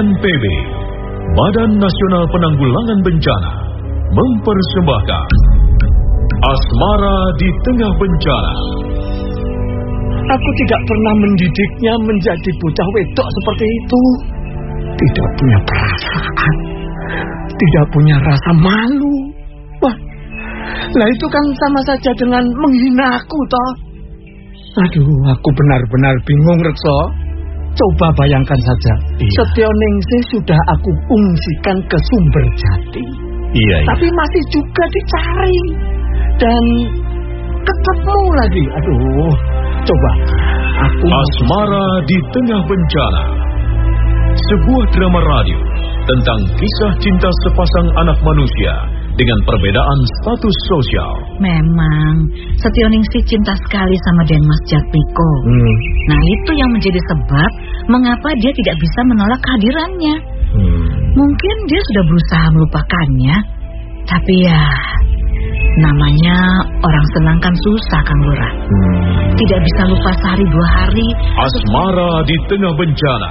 BNPB, Badan Nasional Penanggulangan Bencana, mempersembahkan Asmara di Tengah Bencana. Aku tidak pernah mendidiknya menjadi bocah wedok seperti itu. Tidak punya perasaan, tidak punya rasa malu. Wah, lah itu kan sama saja dengan menghina aku, toh. Aduh, aku benar-benar bingung, Rekso. Coba bayangkan saja, Iya. Setioningsi sudah aku ungsikan ke sumber jati. Iya, iya. Tapi masih juga dicari. Dan ketemu lagi. Aduh, coba. Aku Asmara di Tengah Bencana. Sebuah drama radio tentang kisah cinta sepasang anak manusia dengan perbedaan status sosial. Memang, Setioningsi cinta sekali sama Denmas Jatmiko. Hmm, Nah, itu yang menjadi sebab mengapa dia tidak bisa menolak kehadirannya. hmm. Mungkin dia sudah berusaha melupakannya, tapi ya, namanya orang senang kan susah, Kang Lurah. Hmm. Tidak bisa lupa sehari dua hari. Asmara di Tengah Bencana.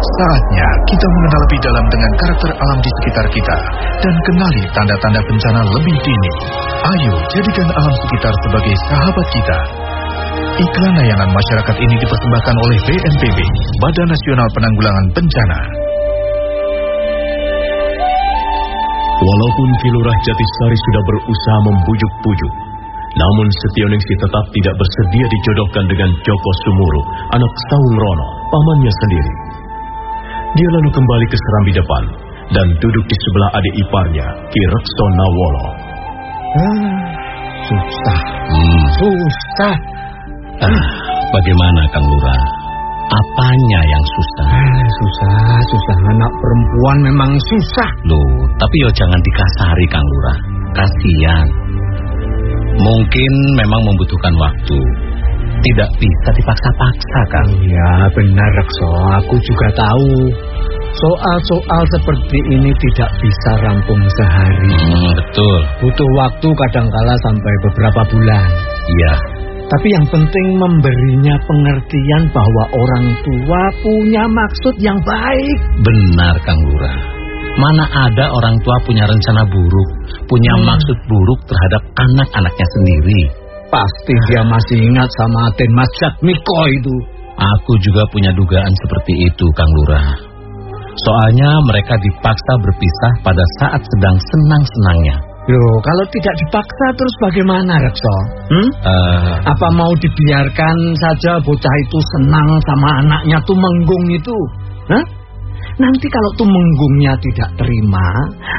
Saatnya kita mengenal lebih dalam dengan karakter alam di sekitar kita dan kenali tanda-tanda bencana lebih dini. Ayo jadikan alam sekitar sebagai sahabat kita. Iklan layanan masyarakat ini dipersembahkan oleh BNPB, Badan Nasional Penanggulangan Bencana. Walaupun Kilurah Jatisari sudah berusaha membujuk-bujuk, namun Setioningsi tetap tidak bersedia dijodohkan dengan Joko Sumuru, anak Saung Rono, pamannya sendiri. Dia lalu kembali ke serambi depan dan duduk di sebelah adik iparnya, Ki Rekso Nawolo. Ah, susah, Hmm. susah. Ah, bagaimana Kang Lurah? Apanya yang susah? Ah, susah, susah. Anak perempuan memang susah. Loh, tapi yo jangan dikasari Kang Lurah. Kasihan. Mungkin memang membutuhkan waktu. Tidak bisa dipaksa-paksa, Kang. Ya benar Rekso, aku juga tahu. Soal-soal seperti ini tidak bisa rampung sehari. Hmm, betul. Butuh waktu kadangkala sampai beberapa bulan. Iya. Tapi yang penting memberinya pengertian bahwa orang tua punya maksud yang baik. Benar, Kang Lurah. Mana ada orang tua punya rencana buruk, punya Hmm. maksud buruk terhadap anak-anaknya sendiri. Pasti dia masih ingat sama Den Mas Jatmiko itu. Aku juga punya dugaan seperti itu, Kang Lurah. Soalnya mereka dipaksa berpisah pada saat sedang senang-senangnya. Loh, kalau tidak dipaksa terus bagaimana, Rekso? Hmm? Eh, Apa mau dibiarkan saja bocah itu senang sama anaknya Tumenggung itu? Hah? Nanti kalau Tumenggungnya tidak terima,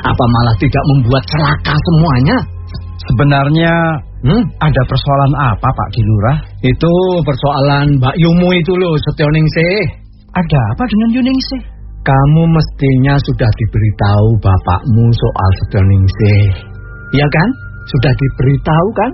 apa malah tidak membuat celaka semuanya? Sebenarnya Hmm? ada persoalan apa Pak Kilurah? Itu persoalan Mbak Yumu itu loh, Setioningse. Ada apa dengan Yuningsih? Kamu mestinya sudah diberitahu bapakmu soal Setioningse. Iya kan? Sudah diberitahu kan?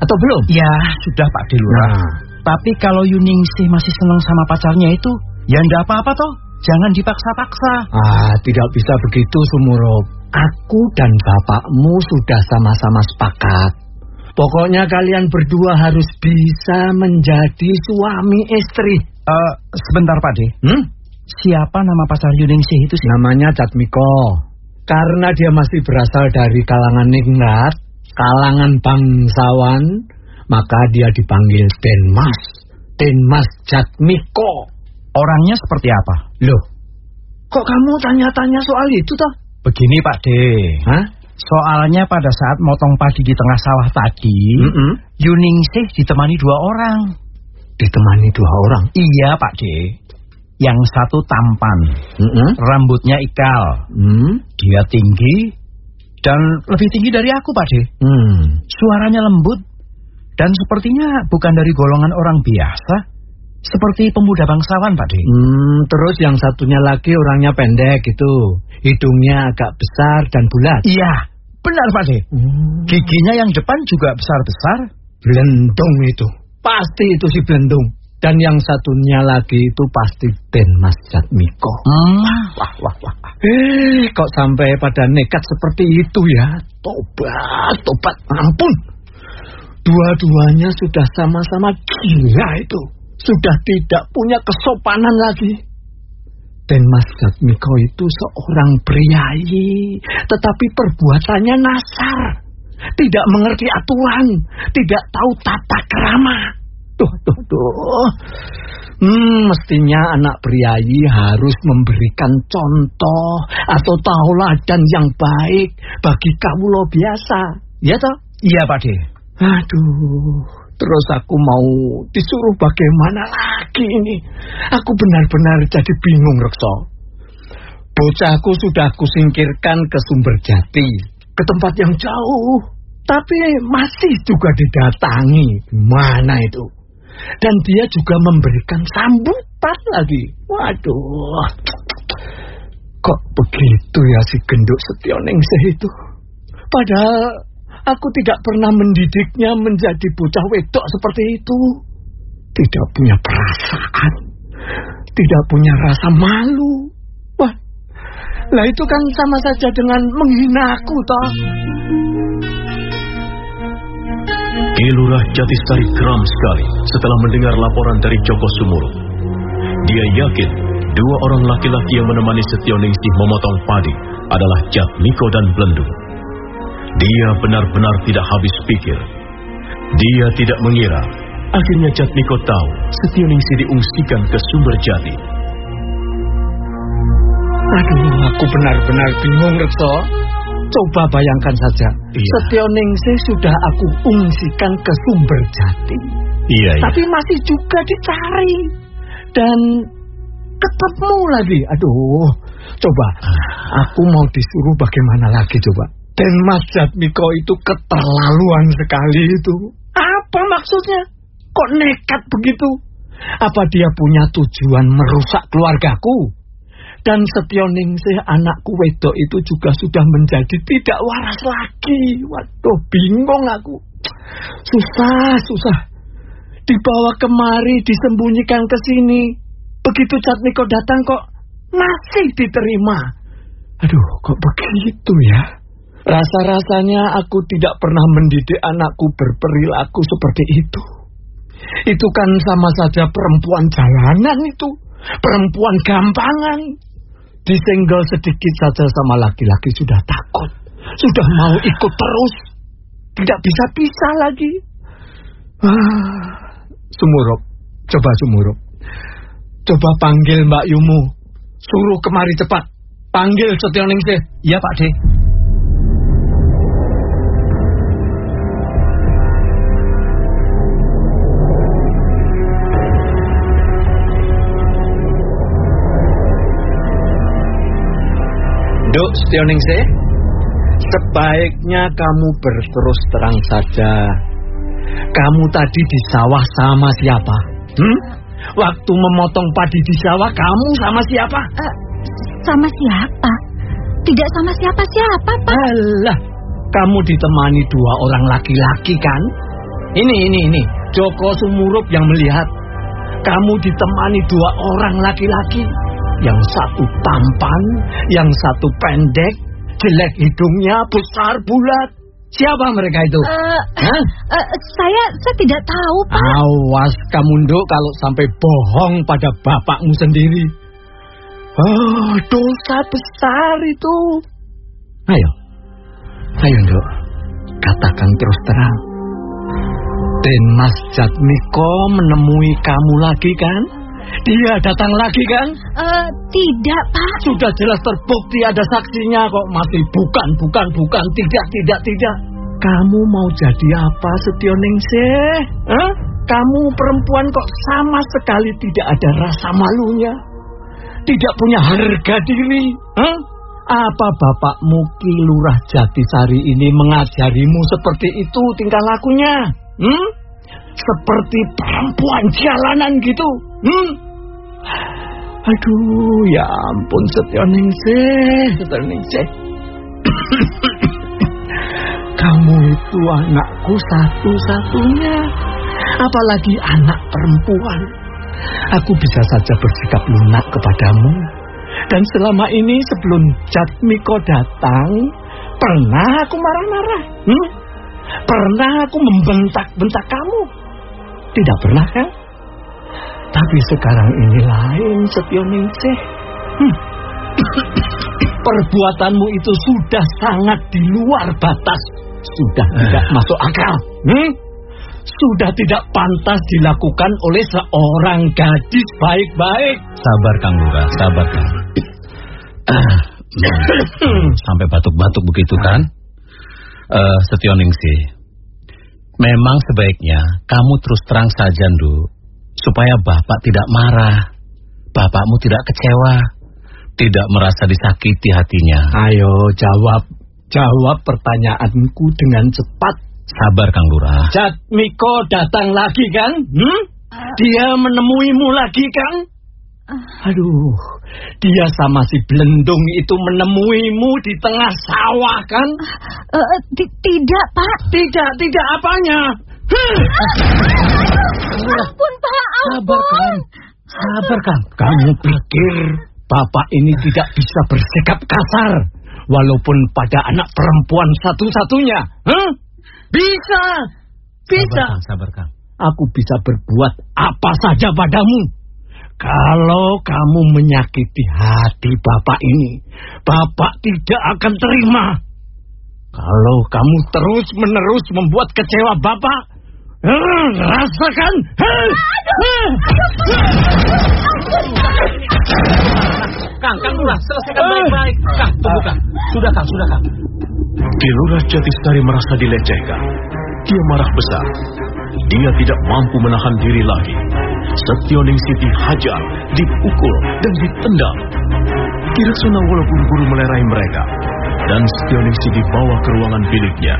Atau belum? Ya, sudah Pak Kilurah. Nah, Tapi kalau Yuningsih masih senang sama pacarnya itu, ya enggak apa-apa toh. Jangan dipaksa-paksa. Ah, tidak bisa begitu, Sumurup. Aku dan bapakmu sudah sama-sama sepakat. Pokoknya kalian berdua harus bisa menjadi suami istri. Eh, sebentar, Pak De. Hmm? Siapa nama pacar Yuningsih itu sih? Namanya Jatmiko. Karena dia masih berasal dari kalangan ningrat, kalangan bangsawan, maka dia dipanggil Denmas. Denmas Jatmiko. Orangnya seperti apa? Loh, kok kamu tanya-tanya soal itu toh? Begini, Pak De. Hah? Soalnya pada saat motong padi di tengah sawah tadi, Mm-mm. Yuningsih ditemani dua orang. Ditemani dua orang. Iya, Pak De. Yang satu tampan, Mm-mm. rambutnya ikal, Hmm. dia tinggi, dan lebih tinggi dari aku, Pak De. Hmm. Suaranya lembut, dan sepertinya bukan dari golongan orang biasa, seperti pemuda bangsawan, Pak De. Hmm, terus yang satunya lagi orangnya pendek gitu. Hidungnya agak besar dan bulat. Iya, benar, Pak De. Hmm. Giginya yang depan juga besar-besar. Belendung itu. Pasti itu si Belendung. Dan yang satunya lagi itu pasti Denmas Jatmiko. Hmm. Wah, wah, wah. Eh, kok sampai pada nekat seperti itu ya? Tobat, tobat, ampun. Dua-duanya sudah sama-sama gila itu. Sudah tidak punya kesopanan lagi. Dan Mas Jatmiko itu seorang priayi, tetapi perbuatannya nasar. Tidak mengerti aturan, tidak tahu tata kerama. Duh, duh, duh. Hmm, mestinya anak priayi harus memberikan contoh atau tauladan yang baik bagi kawulo biasa. Ya toh? Iya, Pak De. Aduh, terus aku mau disuruh bagaimana lagi ini? Aku benar-benar jadi bingung, Rekso. Bocahku sudah aku singkirkan ke sumber jati, ke tempat yang jauh. Tapi masih juga didatangi. Mana itu? Dan dia juga memberikan sambutan lagi. Waduh. Kok begitu ya si genduk Setionengsih itu? Padahal aku tidak pernah mendidiknya menjadi bocah wedok seperti itu. Tidak punya perasaan. Tidak punya rasa malu. Wah, lah itu kan sama saja dengan menghina aku, toh. Kilurah Jatistari geram sekali setelah mendengar laporan dari Joko Sumuru. Dia yakin dua orang laki-laki yang menemani Setionengsih memotong padi adalah Jatmiko dan Belendung. Dia benar-benar tidak habis pikir. Dia tidak mengira akhirnya Jatmiko tahu Setionengsih diungsikan ke sumber jati. Aduh, aku benar-benar bingung, Rekso. Coba bayangkan saja, Iya. Setionengsih sudah aku ungsikan ke sumber jati. Iya, Tapi masih juga dicari. Dan ketemu lagi. Aduh, coba. Aku mau disuruh bagaimana lagi coba. Dan Mas Jatmiko itu keterlaluan sekali itu. Apa maksudnya? Kok nekat begitu? Apa dia punya tujuan merusak keluargaku? Dan Setionengsih anakku wedok itu juga sudah menjadi tidak waras lagi. Waduh, bingung aku. Susah, susah. Dibawa kemari, disembunyikan ke sini. Begitu Jatmiko datang kok masih diterima. Aduh, kok begitu ya? Rasa-rasanya aku tidak pernah mendidik anakku berperilaku seperti itu. Itu kan sama saja perempuan jalanan itu. Perempuan gampangan. Disenggol sedikit saja sama laki-laki sudah takut. Sudah mau ikut terus. Tidak bisa-bisa lagi. Ah, Sumurup, coba Sumurup. Coba panggil Mbak Yumu. Suruh kemari cepat. Panggil Setionengsih. Iya, Pak De. Duk Setionengsih, sebaiknya kamu berterus terang saja. Kamu tadi di sawah sama siapa? Hmm? Waktu memotong padi di sawah kamu sama siapa? Eh, sama siapa? Tidak sama siapa-siapa, Pak. Alah, kamu ditemani dua orang laki-laki kan? Ini, ini, ini. Joko Sumurup yang melihat. Kamu ditemani dua orang laki-laki. Yang satu tampan, yang satu pendek, jelek hidungnya, besar bulat. Siapa mereka itu? Uh, Hah? uh, saya saya tidak tahu, Pak. Awas kamu nduk kalau sampai bohong pada bapakmu sendiri. Oh, dosa besar itu. Ayo, ayo nduk, katakan terus terang. Den Mas Jatmiko menemui kamu lagi kan? Dia datang lagi kan? Uh, tidak, Pak. Sudah jelas terbukti ada saksinya kok masih bukan, bukan, bukan, tidak, tidak, tidak. Kamu mau jadi apa Setioningse? Hah? Kamu perempuan kok sama sekali tidak ada rasa malunya? Tidak punya harga diri? Hah? Apa bapakmu Ki Lurah Jatisari ini mengajarimu seperti itu tingkah lakunya? Hmm? Seperti perempuan jalanan gitu? Hmm? Aduh, ya ampun Setioningse, Setioningse. Kamu itu anakku satu-satunya. Apalagi anak perempuan. Aku bisa saja bersikap lunak kepadamu. Dan selama ini sebelum Jatmiko datang, pernah aku marah-marah. Hmm? Pernah aku membentak-bentak kamu. Tidak pernah kan? Tapi sekarang ini lain Setioningse. Hmm. Perbuatanmu itu sudah sangat di luar batas. Sudah tidak masuk akal. Hmm? Sudah tidak pantas dilakukan oleh seorang gadis baik-baik. Sabar Kang Lurah, sabar Kang. Ah, Sampai batuk-batuk begitu kan? Eh, Setioningsi. Memang sebaiknya kamu terus terang saja, Ndu, supaya Bapak tidak marah. Bapakmu tidak kecewa, tidak merasa disakiti hatinya. Ayo jawab, jawab pertanyaanku dengan cepat. Sabar Kang Lurah. Jatmiko datang lagi kan? Hmm? Dia menemuimu lagi kan? Aduh, dia sama si Belendung itu menemuimu di tengah sawah kan? Uh, ti- tidak, Pak. Tidak, tidak apanya? Hmm. Ampun, Pak. Sabar Kang. Sabar Kang. Kamu pikir bapak ini tidak bisa bersikap kasar walaupun pada anak perempuan satu-satunya? Hah? Bisa, bisa. Sabar Kang, sabar Kang. Aku bisa berbuat apa saja padamu. Kalau kamu menyakiti hati bapak ini, bapak tidak akan terima. Kalau kamu terus-menerus membuat kecewa bapak, rasakan. Kang, Kang Lurah, selesaikan baik-baik. Kang, tunggu Kang. Sudah Kang, sudah Kang. Kilurah Jatisari merasa dilecehkan. Dia marah besar. Dia tidak mampu menahan diri lagi. Setioningsi dihajar, dipukul, dan ditendang. Kiraksana buru-buru melerai mereka. Dan Setioningsi dibawa ke ruangan biliknya.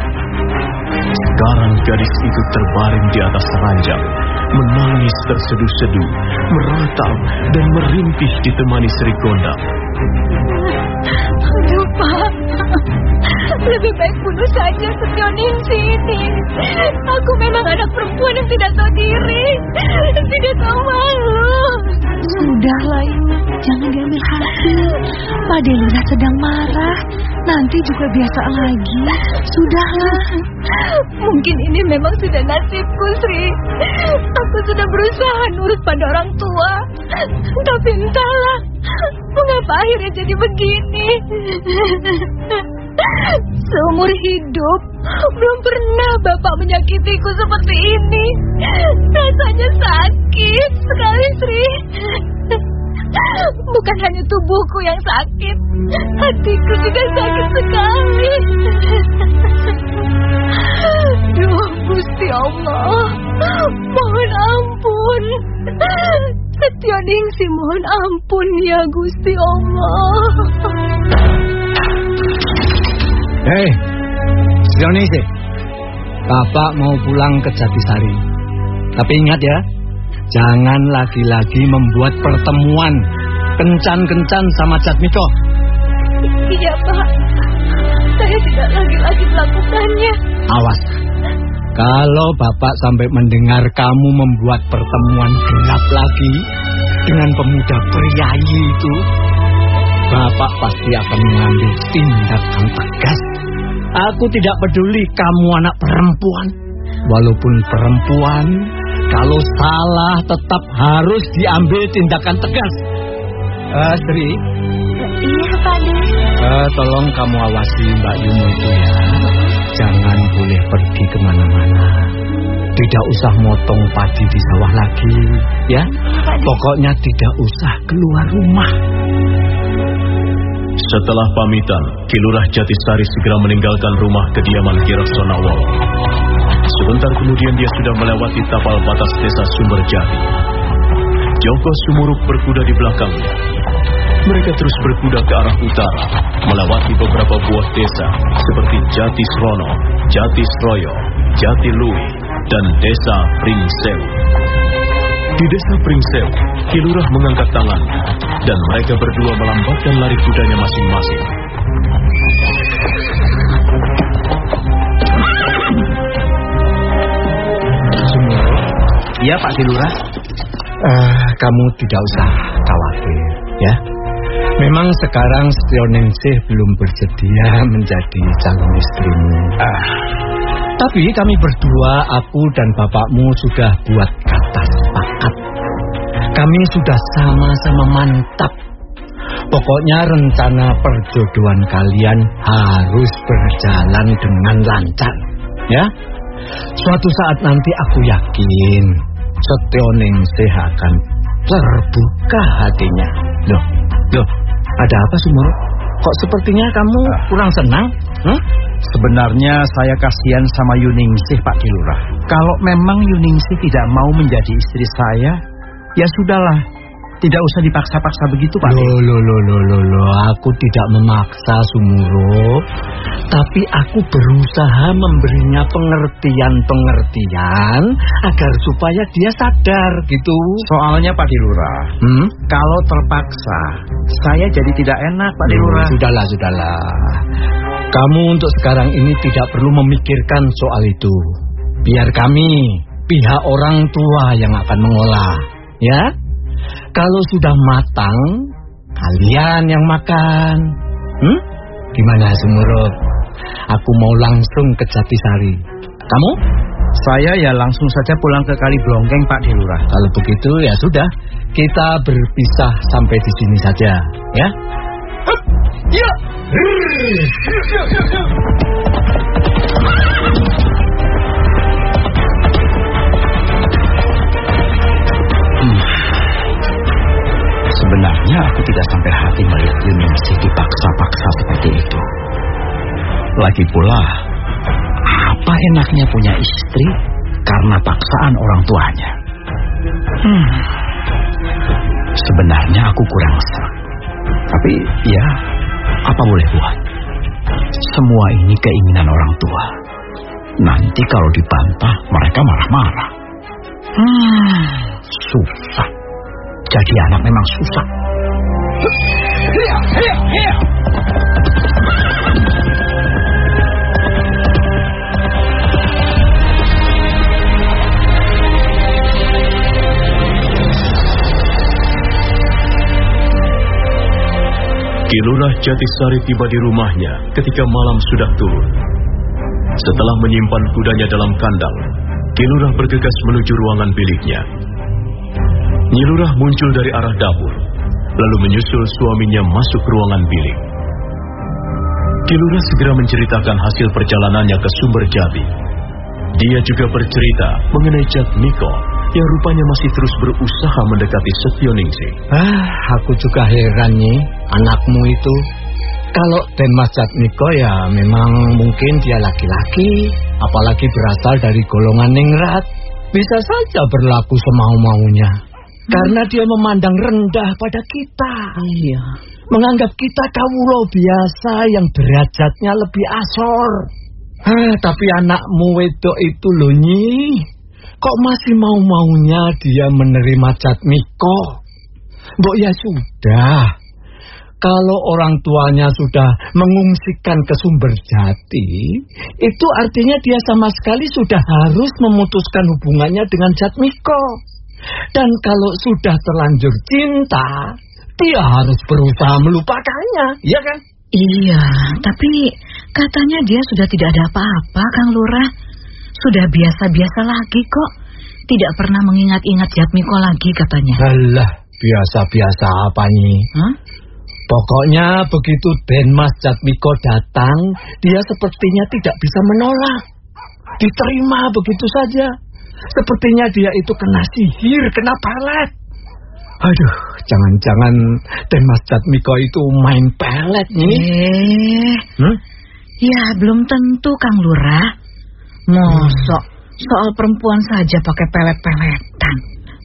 Sekarang gadis itu terbaring di atas ranjang, menangis terseduh-seduh, meratap dan merintih ditemani Sri Gondang. Aduh, Pak. Lebih baik bunuh saja Setioningsi ini. Aku memang anak perempuan yang tidak tahu diri. Tidak tahu malu. Sudahlah Ibu, jangan diambil hati. Pak sedang marah. Nanti juga biasa lagi. Sudahlah. Mungkin ini memang sudah nasibku, Sri. Aku sudah berusaha nurut pada orang tua. Tapi entahlah, mengapa akhirnya jadi begini. Seumur hidup, belum pernah Bapak menyakitiku seperti ini. Rasanya sakit sekali, Sri. Bukan hanya tubuhku yang sakit, hatiku juga sakit sekali. Duh, Gusti Allah, mohon ampun. Setioningsi mohon ampun ya Gusti Allah. Hei, Sioningsih. Bapak mau pulang ke Jatisari. Tapi ingat ya, jangan lagi-lagi membuat pertemuan kencan-kencan sama Jatmiko. Iya, Pak. Saya tidak lagi-lagi melakukannya. Awas. Kalau Bapak sampai mendengar kamu membuat pertemuan gelap lagi dengan pemuda priayi itu, Bapak pasti akan mengambil tindakan tegas. Aku tidak peduli kamu anak perempuan. Walaupun perempuan, kalau salah tetap harus diambil tindakan tegas. Uh, Sri. Iya, Pak De. Uh, tolong kamu awasi Mbak Yumu itu ya. Jangan boleh pergi ke mana-mana. Tidak usah motong padi di sawah lagi, ya. Pokoknya tidak usah keluar rumah. Setelah pamitan, Kilurah Jatisari segera meninggalkan rumah kediaman Kiraksonawal. Sebentar kemudian dia sudah melewati tapal batas desa Sumberjati. Joko Sumuruk berkuda di belakangnya. Mereka terus berkuda ke arah utara, melewati beberapa buah desa seperti Jati Srono, Jati Sroyo, Jati Lui, dan desa Pringsew. Di desa Pringsew, Kilurah mengangkat tangan dan mereka berdua melambatkan lari kudanya masing-masing. Iya Pak Kilurah. Uh, kamu tidak usah khawatir, ya. Memang sekarang Setionengsih belum bersedia menjadi calon istrimu. Uh, tapi kami berdua, aku dan bapakmu sudah buat. Kami sudah sama-sama mantap. Pokoknya rencana perjodohan kalian harus berjalan dengan lancar. Ya, suatu saat nanti aku yakin Setionengsih akan terbuka hatinya. Loh, loh, ada apa Sumur? Kok sepertinya kamu kurang senang? Hmm? Sebenarnya saya kasihan sama Yuningsih Pak Kilurah. Kalau memang Yuningsih tidak mau menjadi istri saya, ya sudahlah. Tidak usah dipaksa-paksa begitu Pak. Loh, loh, loh, loh, loh, loh. Aku tidak memaksa Sumuro. Tapi aku berusaha memberinya pengertian-pengertian agar supaya dia sadar gitu. Soalnya Pak Dilurah, hmm? kalau terpaksa, saya jadi tidak enak Pak Dilurah. Hmm, sudahlah, sudahlah. Kamu untuk sekarang ini tidak perlu memikirkan soal itu. Biar kami, pihak orang tua yang akan mengolah. Ya? Kalau sudah matang, kalian yang makan. Hmm? Gimana Sumurut? Aku mau langsung ke Jatisari. Kamu? Saya ya langsung saja pulang ke Kali Blongkeng Pak Dilurah. Kalau begitu ya sudah, kita berpisah sampai di sini saja, ya. Ya. Sebenarnya aku tidak sampai hati melihat Yuningsih dipaksa-paksa seperti itu. Lagi pula, apa enaknya punya istri karena paksaan orang tuanya? Hmm. Sebenarnya aku kurang serak. Tapi ya, apa boleh buat? Semua ini keinginan orang tua. Nanti kalau dibantah, mereka marah-marah. Hmm, susah. Jadi anak memang susah. Kilurah Jatisari tiba di rumahnya ketika malam sudah turun. Setelah menyimpan kudanya dalam kandang, Kilurah bergegas menuju ruangan biliknya. Nyilurah muncul dari arah dapur, lalu menyusul suaminya masuk ruangan bilik. Kilurah segera menceritakan hasil perjalanannya ke sumber jati. Dia juga bercerita mengenai Miko yang rupanya masih terus berusaha mendekati Setioningsi. Ah, aku juga heran nih, anakmu itu. Kalau Denmas Miko ya memang mungkin dia laki-laki, apalagi berasal dari golongan ningrat. Bisa saja berlaku semau-maunya. Karena dia memandang rendah pada kita. Iya. Menganggap kita kawulo biasa yang derajatnya lebih asor. Ah, tapi anakmu wedok itu loh nyi. Kok masih mau-maunya dia menerima Miko? Mbok ya sudah. Kalau orang tuanya sudah mengungsikan ke sumber jati, itu artinya dia sama sekali sudah harus memutuskan hubungannya dengan Miko. Dan kalau sudah terlanjur cinta, dia harus berusaha melupakannya, ya kan? Iya, tapi katanya dia sudah tidak ada apa-apa, Kang Lurah. Sudah biasa-biasa lagi kok. Tidak pernah mengingat-ingat Jatmiko lagi katanya. Alah, biasa-biasa apa nih? Hah? Pokoknya begitu Denmas Jatmiko datang, dia sepertinya tidak bisa menolak. Diterima begitu saja. Sepertinya dia itu kena sihir, kena pelet. Aduh, jangan-jangan Denmas Jatmiko itu main pelet nih. Eh, Hmm? ya belum tentu Kang Lurah. Mosok soal perempuan saja pakai pelet-peletan.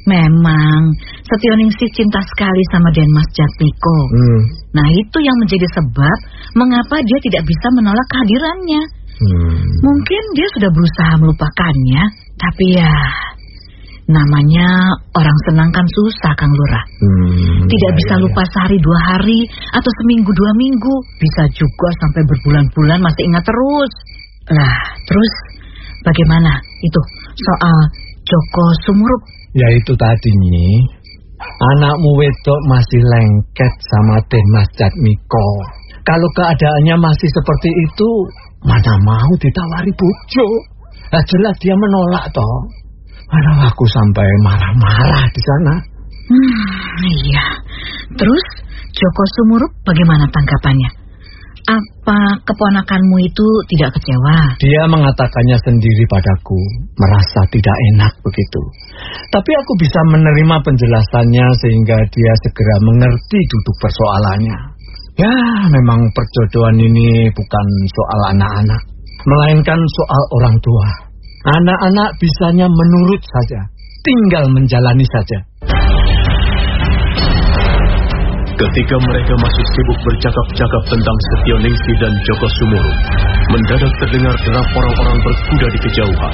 Memang Setioningsi cinta sekali sama Denmas Jatmiko. Hmm. Nah itu yang menjadi sebab mengapa dia tidak bisa menolak kehadirannya. Hmm. Mungkin dia sudah berusaha melupakannya, tapi ya namanya orang senang kan susah Kang Lurah. Hmm. Tidak Ya, bisa ya, ya. lupa sehari dua hari atau seminggu dua minggu. Bisa juga sampai berbulan-bulan masih ingat terus. Lah, terus bagaimana itu soal Joko Sumurup? Ya itu tadi nih. Anakmu wedok masih lengket sama Denmas Jatmiko. Kalau keadaannya masih seperti itu, mana mau ditawari bujo? Nah, jelas dia menolak toh. Mana aku sampai marah-marah di sana. Hmm, iya. Terus Joko Sumurup bagaimana tanggapannya? Apa keponakanmu itu tidak kecewa? Dia mengatakannya sendiri padaku, merasa tidak enak begitu. Tapi aku bisa menerima penjelasannya sehingga dia segera mengerti duduk persoalannya. Ya, memang perjodohan ini bukan soal anak-anak, melainkan soal orang tua. Anak-anak bisanya menurut saja, tinggal menjalani saja. Ketika mereka masih sibuk bercakap-cakap tentang Setioningsi dan Joko Sumuru, mendadak terdengar derap orang-orang berkuda di kejauhan.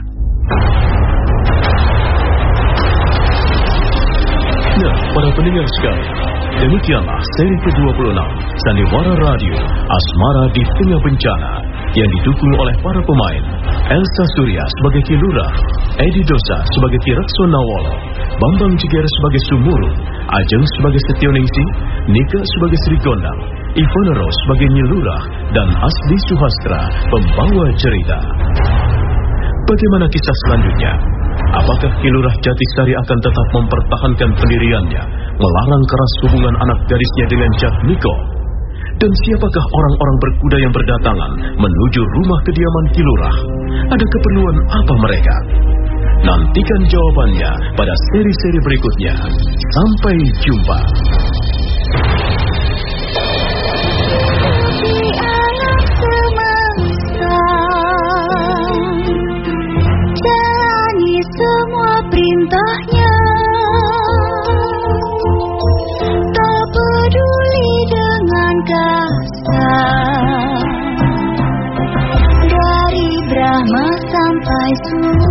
Para pendengar sekalian, demikianlah seri ke-26 Sandiwara Radio Asmara di Tengah Bencana yang didukung oleh para pemain Elsa Surya sebagai Kilurah, Edi Dosa sebagai Kirakso Nawolo, Bambang Ciger sebagai Sumuru, Ajeng sebagai Setioningsi, Nika sebagai Sri Gondang, Ivana Rose sebagai Nyilurah, dan Asli Suhastra pembawa cerita. Bagaimana kisah selanjutnya? Apakah Kilurah Jatisari akan tetap mempertahankan pendiriannya, melarang keras hubungan anak gadisnya dengan Jatmiko? Dan siapakah orang-orang berkuda yang berdatangan menuju rumah kediaman Kilurah? Ada keperluan apa mereka? Nantikan jawabannya pada seri-seri berikutnya. Sampai jumpa. Sampai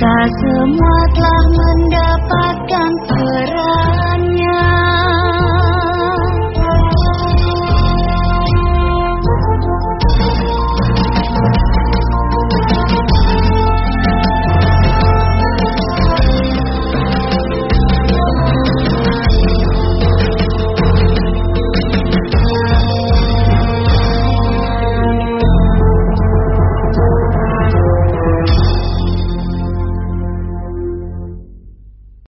ceritanya Kita semua telah mendengar